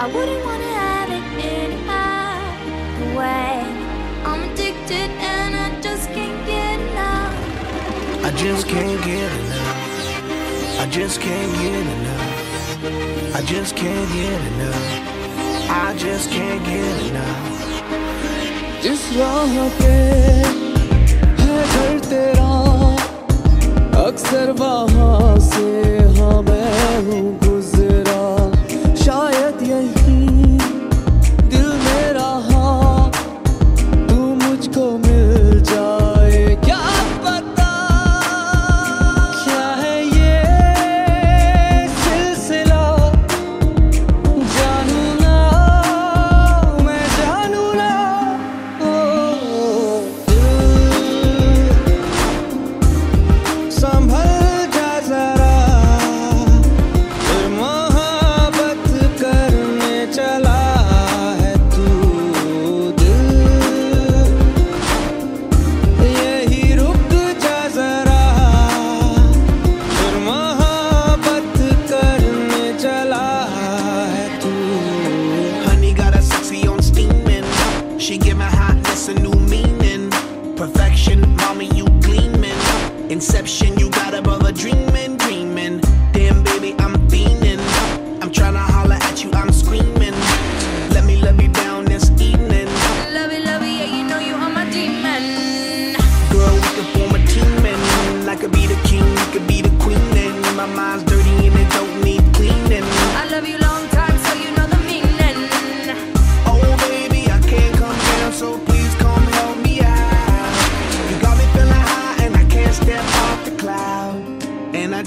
I wouldn't wanna have it any other way. I'm addicted and I just can't get enough. I just can't get enough. I just can't get enough. I just can't get enough. I just can't get enough. जिस राह पे है घर तेरा अक्सर वहां से हाँ मैं हूँ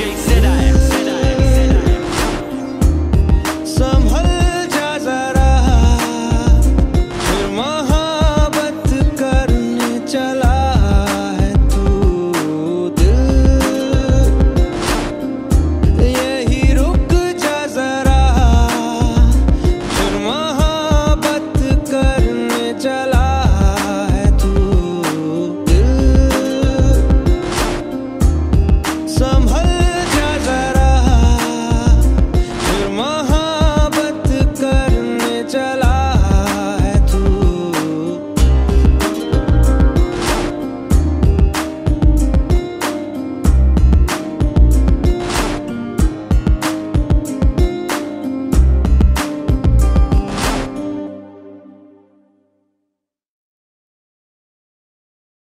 DJ